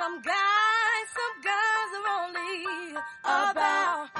Some guys, some girls are only about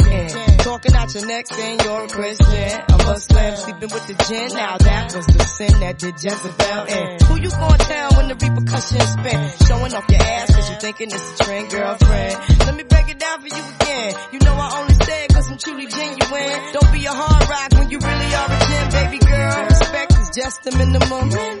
Talking out your neck saying you're a Christian. I'm a Muslim sleeping with the gin. Now that was the sin that did Jezebel in. Who you gonna tell when the repercussions spin? Showing off your ass cause you thinking it's a trend, girlfriend. Let me break it down for you again. You know I only say it cause I'm truly genuine. Don't be a hard rock when you really are a gem, baby girl. Respect is just the minimum.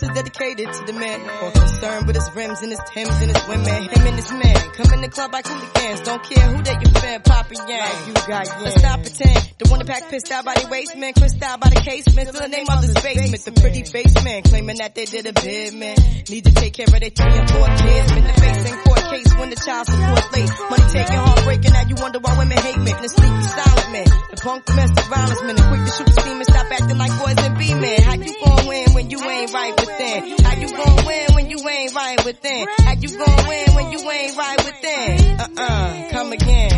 This is dedicated to the man more concerned with his rims and his Timbs and his women. Him and his man come in the club like hooligans. Don't care who they your fan, Papa Yang. You got Let's stop pretend. The one that pack pissed out by the waistman, crissed out by the casement. Still the name of his basement. The pretty basement claiming that they did a bid, man. Need to take care of their three and four kids. Been the face in court case when the child support late. Money taking, heartbreaking. Now you wonder why women hate me. The sneaky silent man. The punk domestic violence man. The quick to shoot the steam and stop acting like boys and be men. How you when you ain't right within? How you gon' win when you ain't right within? How you gon' win when you ain't right within? Uh-uh, come again.